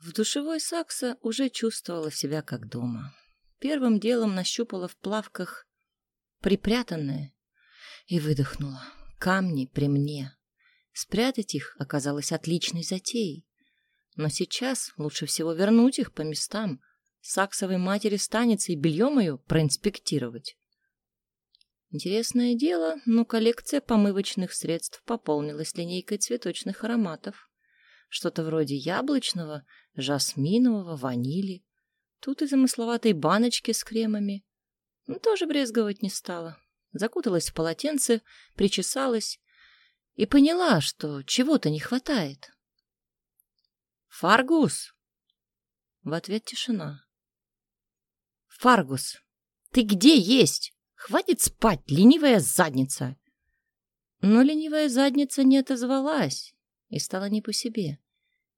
В душевой Сакса уже чувствовала себя как дома. Первым делом нащупала в плавках припрятанное и выдохнула. Камни при мне. Спрятать их оказалось отличной затеей. Но сейчас лучше всего вернуть их по местам. Саксовой матери станется и белье мое проинспектировать. Интересное дело, но коллекция помывочных средств пополнилась линейкой цветочных ароматов. Что-то вроде яблочного, жасминового, ванили. Тут и замысловатой баночки с кремами. Но ну, тоже брезговать не стала. Закуталась в полотенце, причесалась и поняла, что чего-то не хватает. «Фаргус!» В ответ тишина. «Фаргус, ты где есть? Хватит спать, ленивая задница!» Но ленивая задница не отозвалась и стала не по себе.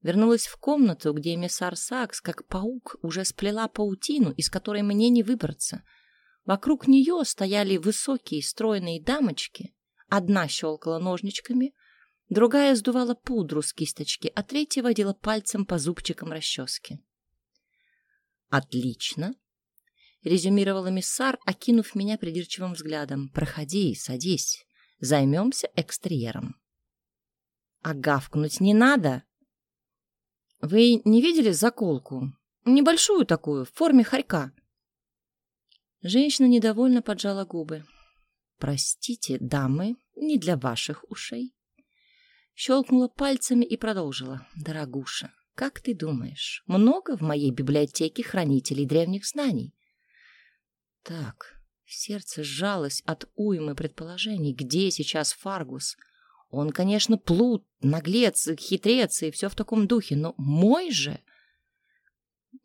Вернулась в комнату, где эмиссар Сакс, как паук, уже сплела паутину, из которой мне не выбраться. Вокруг нее стояли высокие стройные дамочки. Одна щелкала ножничками, другая сдувала пудру с кисточки, а третья водила пальцем по зубчикам расчески. «Отлично!» — резюмировал эмиссар, окинув меня придирчивым взглядом. «Проходи, садись. Займемся экстерьером». «А гавкнуть не надо!» Вы не видели заколку? Небольшую такую, в форме хорька. Женщина недовольно поджала губы. Простите, дамы, не для ваших ушей. Щелкнула пальцами и продолжила. Дорогуша, как ты думаешь, много в моей библиотеке хранителей древних знаний? Так, сердце сжалось от уймы предположений. Где сейчас Фаргус? — он, конечно, плут, наглец, хитрец и все в таком духе, но мой же...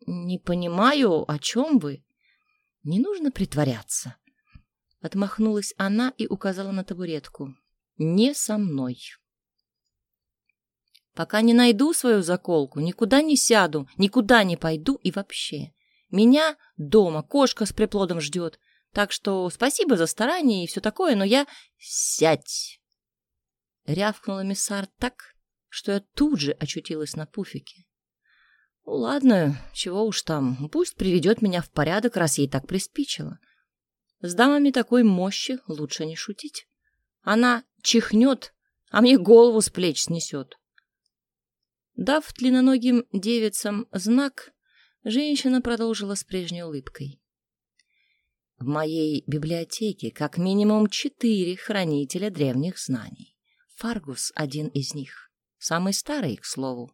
Не понимаю, о чем вы. Не нужно притворяться. Отмахнулась она и указала на табуретку. Не со мной. Пока не найду свою заколку, никуда не сяду, никуда не пойду и вообще. Меня дома кошка с приплодом ждет. Так что спасибо за старание и все такое, но я... Сядь! Рявкнул эмиссар так, что я тут же очутилась на пуфике. Ну, ладно, чего уж там, пусть приведет меня в порядок, раз ей так приспичило. С дамами такой мощи лучше не шутить. Она чихнет, а мне голову с плеч снесет. Дав длинноногим девицам знак, женщина продолжила с прежней улыбкой. В моей библиотеке как минимум четыре хранителя древних знаний. Фаргус один из них. Самый старый, к слову.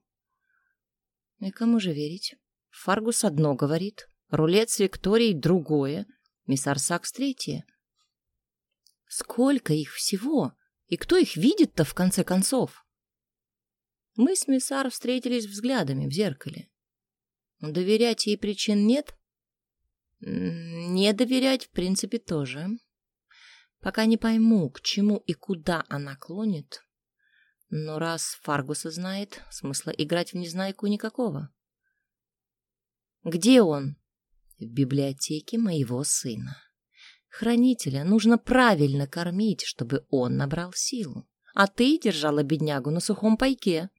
И кому же верить? Фаргус одно говорит, рулет с Викторией другое, миссар Сакс третье. Сколько их всего? И кто их видит-то в конце концов? Мы с миссар встретились взглядами в зеркале. Доверять ей причин нет? Не доверять, в принципе, тоже. Пока не пойму, к чему и куда она клонит. Но раз Фаргуса знает, смысла играть в незнайку никакого. Где он? В библиотеке моего сына. Хранителя нужно правильно кормить, чтобы он набрал силу. А ты держала беднягу на сухом пайке.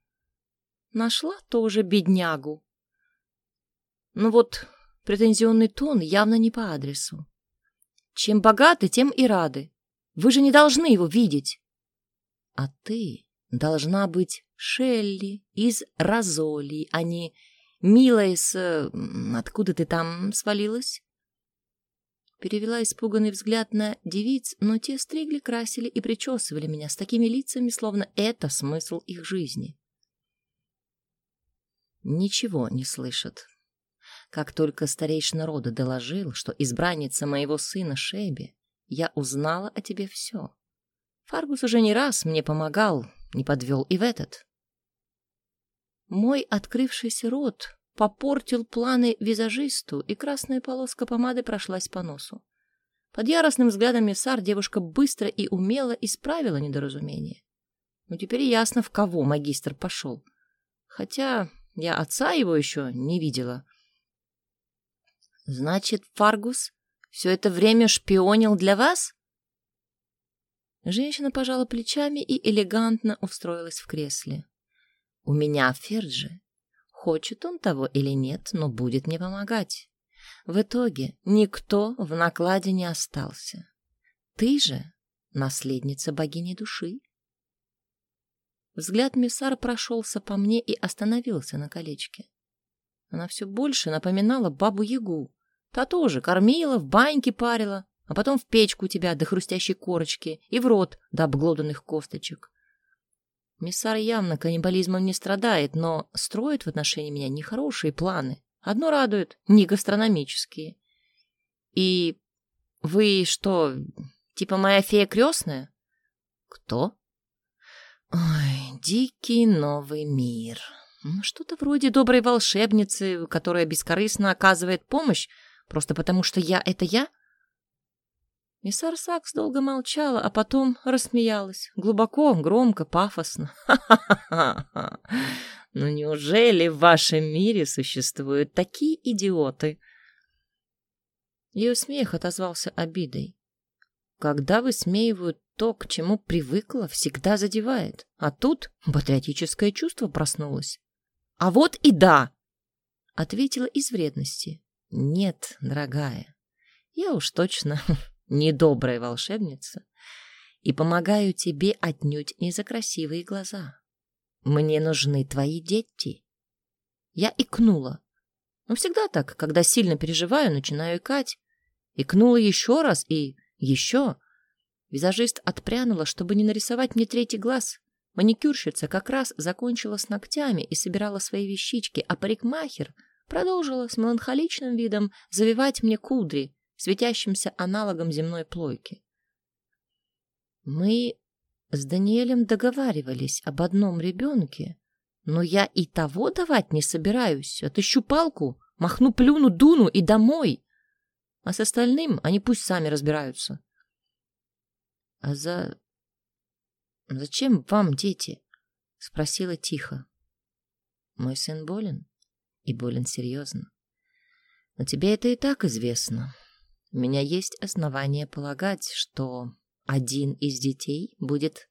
Нашла тоже беднягу. Ну вот, претензионный тон явно не по адресу. Чем богаты, тем и рады. Вы же не должны его видеть. А ты должна быть Шелли из Розоли, а не Милая с... Откуда ты там свалилась? Перевела испуганный взгляд на девиц, но те стригли, красили и причесывали меня с такими лицами, словно это смысл их жизни. Ничего не слышат. Как только старейшина рода доложил, что избранница моего сына Шеби я узнала о тебе все. Фаргус уже не раз мне помогал, не подвел и в этот. Мой открывшийся рот попортил планы визажисту, и красная полоска помады прошлась по носу. Под яростным взглядом Миссар девушка быстро и умело исправила недоразумение. Ну, теперь ясно, в кого магистр пошел. Хотя я отца его еще не видела. Значит, Фаргус все это время шпионил для вас? Женщина пожала плечами и элегантно устроилась в кресле. У меня в Фердже хочет он того или нет, но будет мне помогать. В итоге никто в накладе не остался. Ты же наследница богини души. Взгляд миссар прошелся по мне и остановился на колечке. Она все больше напоминала бабу-ягу. Та тоже кормила, в баньке парила, а потом в печку тебя до хрустящей корочки и в рот до обглоданных косточек. Миссар явно каннибализмом не страдает, но строит в отношении меня нехорошие планы. Одно радует — не гастрономические. И вы что, типа моя фея крестная? Кто? Ой, дикий новый мир. Что-то вроде доброй волшебницы, которая бескорыстно оказывает помощь, просто потому что я — это я? Миссар Сакс долго молчала, а потом рассмеялась. Глубоко, громко, пафосно. «Ха-ха-ха! Ну неужели в вашем мире существуют такие идиоты?» Ее смех отозвался обидой. Когда высмеивают то, к чему привыкла, всегда задевает. А тут патриотическое чувство проснулось. «А вот и да!» — ответила из вредности. «Нет, дорогая, я уж точно недобрая волшебница, и помогаю тебе отнюдь не за красивые глаза. Мне нужны твои дети. Я икнула. Ну, всегда так, когда сильно переживаю, начинаю икать. Икнула еще раз и еще. Визажист отпрянула, чтобы не нарисовать мне третий глаз. Маникюрщица как раз закончила с ногтями и собирала свои вещички, а парикмахер продолжила с меланхоличным видом завивать мне кудри, светящимся аналогом земной плойки. Мы с Даниэлем договаривались об одном ребенке, но я и того давать не собираюсь. Отыщу палку, махну плюну, дуну и домой. А с остальным они пусть сами разбираются. — А за... зачем вам дети? — спросила тихо. — Мой сын болен, и болен серьезно. Но тебе это и так известно. У меня есть основания полагать, что один из детей будет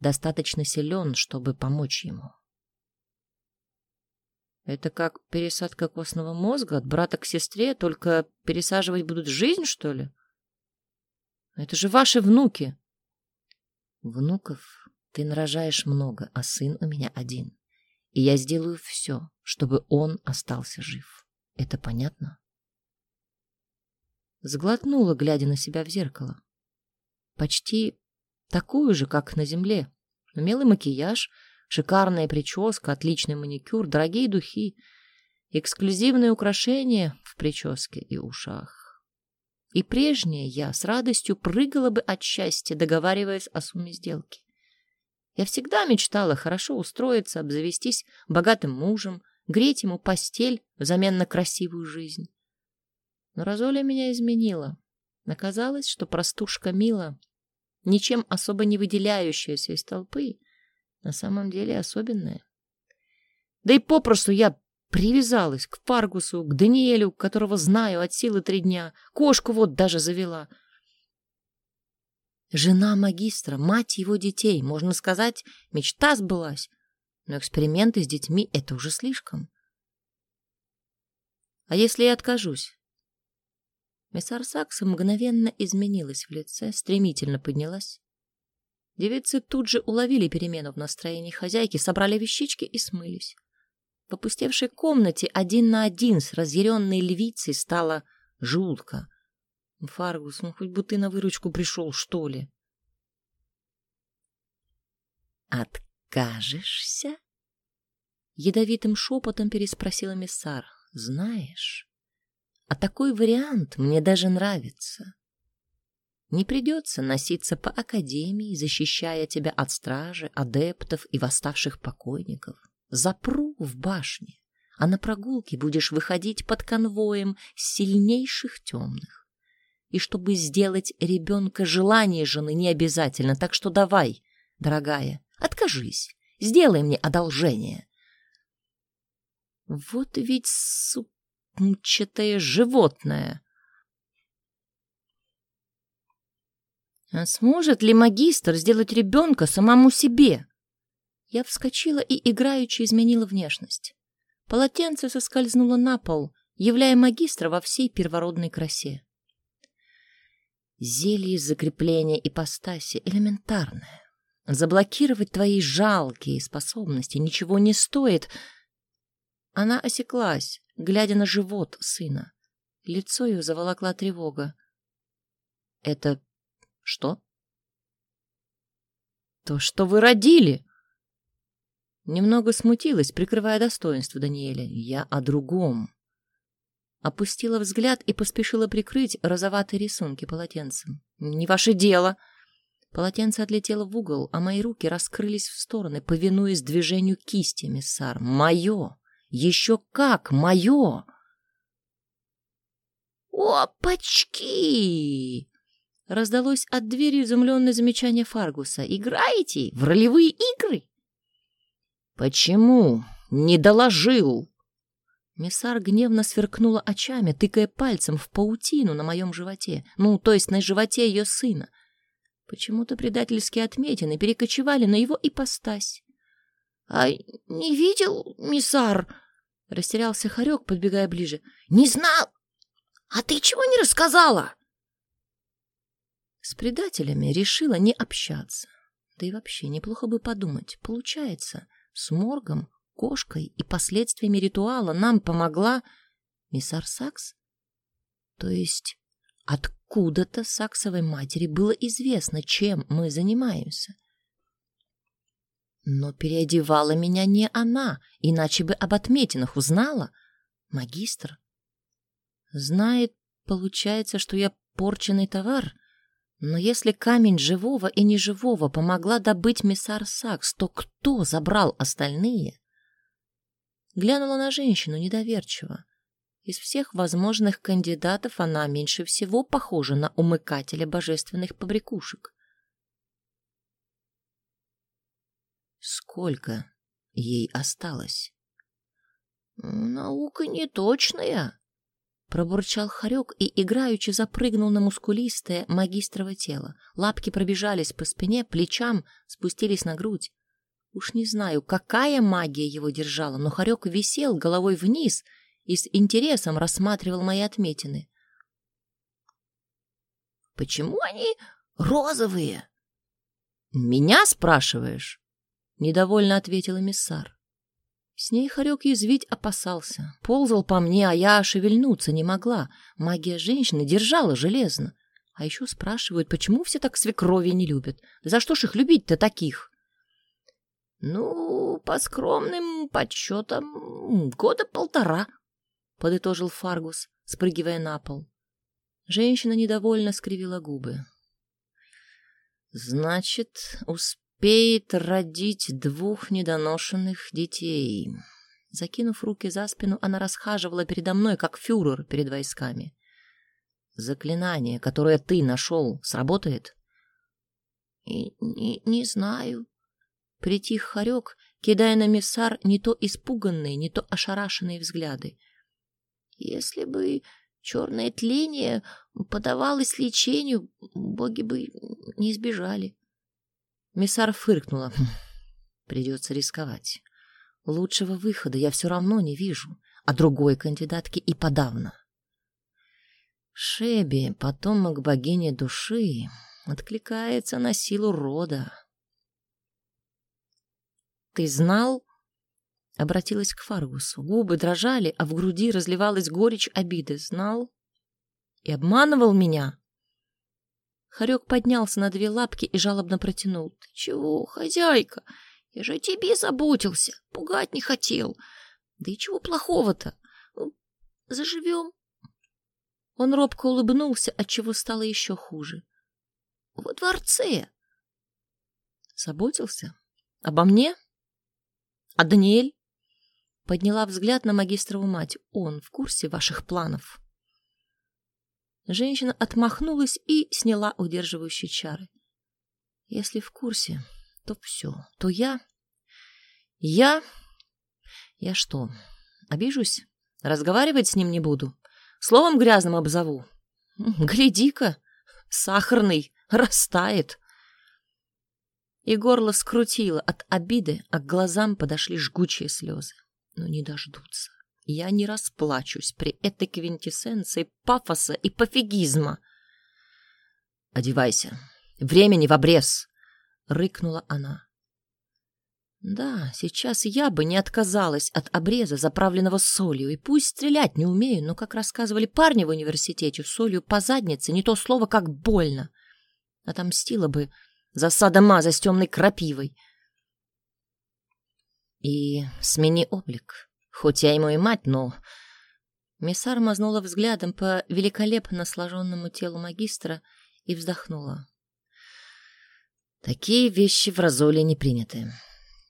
достаточно силен, чтобы помочь ему. Это как пересадка костного мозга от брата к сестре, только пересаживать будут жизнь, что ли? Это же ваши внуки. Внуков ты нарожаешь много, а сын у меня один. И я сделаю все, чтобы он остался жив. Это понятно? Сглотнула, глядя на себя в зеркало. Почти такую же, как на земле. Умелый макияж, шикарная прическа, отличный маникюр, дорогие духи, эксклюзивные украшения в прическе и ушах. И прежняя я с радостью прыгала бы от счастья, договариваясь о сумме сделки. Я всегда мечтала хорошо устроиться, обзавестись богатым мужем, греть ему постель взамен на красивую жизнь. Но Розоля меня изменила. Оказалось, что простушка Мила, ничем особо не выделяющаяся из толпы, на самом деле особенная. Да и попросту я привязалась к Фаргусу, к Даниэлю, которого знаю от силы три дня. Кошку вот даже завела. Жена магистра, мать его детей, можно сказать, мечта сбылась. Но эксперименты с детьми — это уже слишком. А если я откажусь? Миссар Сакса мгновенно изменилась в лице, стремительно поднялась. Девицы тут же уловили перемену в настроении хозяйки, собрали вещички и смылись. В опустевшей комнате один на один с разъяренной львицей стало жутко. Фаргус, ну хоть бы ты на выручку пришел, что ли? «Откажешься?» Ядовитым шепотом переспросила миссар. «Знаешь, а такой вариант мне даже нравится. Не придется носиться по академии, защищая тебя от стражи, адептов и восставших покойников. Запру в башне, а на прогулке будешь выходить под конвоем сильнейших темных. И чтобы сделать ребенка желание жены не обязательно, так что давай, дорогая, откажись, сделай мне одолжение. Вот ведь, сука, мчатое животное. А сможет ли магистр сделать ребенка самому себе? Я вскочила и играючи изменила внешность. Полотенце соскользнуло на пол, являя магистра во всей первородной красе. Зелье закрепления ипостаси элементарное. Заблокировать твои жалкие способности ничего не стоит. Она осеклась, глядя на живот сына. Лицо ее заволокла тревога. «Это что?» «То, что вы родили!» Немного смутилась, прикрывая достоинство Даниэля. «Я о другом». Опустила взгляд и поспешила прикрыть розоватые рисунки полотенцем. «Не ваше дело!» Полотенце отлетело в угол, а мои руки раскрылись в стороны, повинуясь движению кисти, миссар. «Мое! Еще как мое!» «Опачки!» Раздалось от двери изумленное замечание Фаргуса. «Играете в ролевые игры?» «Почему не доложил?» Миссар гневно сверкнула очами, тыкая пальцем в паутину на моем животе, ну, то есть на животе ее сына. Почему-то предательские отметины перекочевали на его ипостась. — А не видел, миссар? — растерялся Харек, подбегая ближе. — Не знал. А ты чего не рассказала? С предателями решила не общаться. Да и вообще неплохо бы подумать. Получается, с моргом кошкой и последствиями ритуала нам помогла миссар Сакс? То есть откуда-то Саксовой матери было известно, чем мы занимаемся. Но переодевала меня не она, иначе бы об отметинах узнала. Магистр. Знает, получается, что я порченный товар. Но если камень живого и неживого помогла добыть миссар Сакс, то кто забрал остальные? Глянула на женщину недоверчиво. Из всех возможных кандидатов она меньше всего похожа на умыкателя божественных побрякушек. Сколько ей осталось? Наука неточная, пробурчал хорек и играючи запрыгнул на мускулистое магистрово тело. Лапки пробежались по спине, плечам, спустились на грудь. Уж не знаю, какая магия его держала, но хорек висел головой вниз и с интересом рассматривал мои отметины. «Почему они розовые?» «Меня спрашиваешь?» — недовольно ответила миссар. С ней хорек язвить опасался. Ползал по мне, а я шевельнуться не могла. Магия женщины держала железно. А еще спрашивают, почему все так свекрови не любят? За что ж их любить-то таких? Ну, по скромным подсчетам, года полтора, подытожил Фаргус, спрыгивая на пол. Женщина недовольно скривила губы. Значит, успеет родить двух недоношенных детей. Закинув руки за спину, она расхаживала передо мной, как фюрер перед войсками. Заклинание, которое ты нашел, сработает? Не, не знаю, Притих хорек, кидая на миссар не то испуганные, не то ошарашенные взгляды. Если бы черное тление подавалось лечению, боги бы не избежали. Миссар фыркнула. «Хм, придется рисковать. Лучшего выхода я все равно не вижу, а другой кандидатки и подавно. Шеби, потомок богини души, откликается на силу рода. «Ты знал?» Обратилась к Фаргусу. Губы дрожали, а в груди разливалась горечь обиды. «Знал? И обманывал меня?» Харек поднялся на две лапки и жалобно протянул. «Ты чего, хозяйка? Я же о тебе заботился, пугать не хотел. Да и чего плохого-то? Ну, заживем?» Он робко улыбнулся, отчего стало еще хуже. «Во дворце!» Заботился? Обо мне? А Даниэль? Подняла взгляд на магистрову мать. Он в курсе ваших планов. Женщина отмахнулась и сняла удерживающие чары. Если в курсе, то все. То я... Я... Я что, обижусь? Разговаривать с ним не буду. Словом грязным обзову. Гляди-ка, сахарный, растает и горло скрутило от обиды, а к глазам подошли жгучие слезы. но не дождутся. Я не расплачусь при этой квинтэссенции пафоса и пофигизма. «Одевайся. Времени в обрез!» — рыкнула она. Да, сейчас я бы не отказалась от обреза, заправленного солью, и пусть стрелять не умею, но, как рассказывали парни в университете, солью по заднице не то слово, как больно. Отомстила бы за садомаза с темной крапивой. И смени облик. Хоть я ему и мать, но... Миссар мазнула взглядом по великолепно сложенному телу магистра и вздохнула. Такие вещи в Розоле не приняты.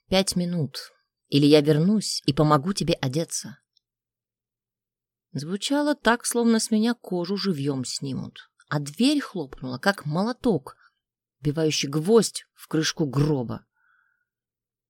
Пять минут, или я вернусь и помогу тебе одеться. Звучало так, словно с меня кожу живьем снимут, а дверь хлопнула, как молоток, бивающий гвоздь в крышку гроба.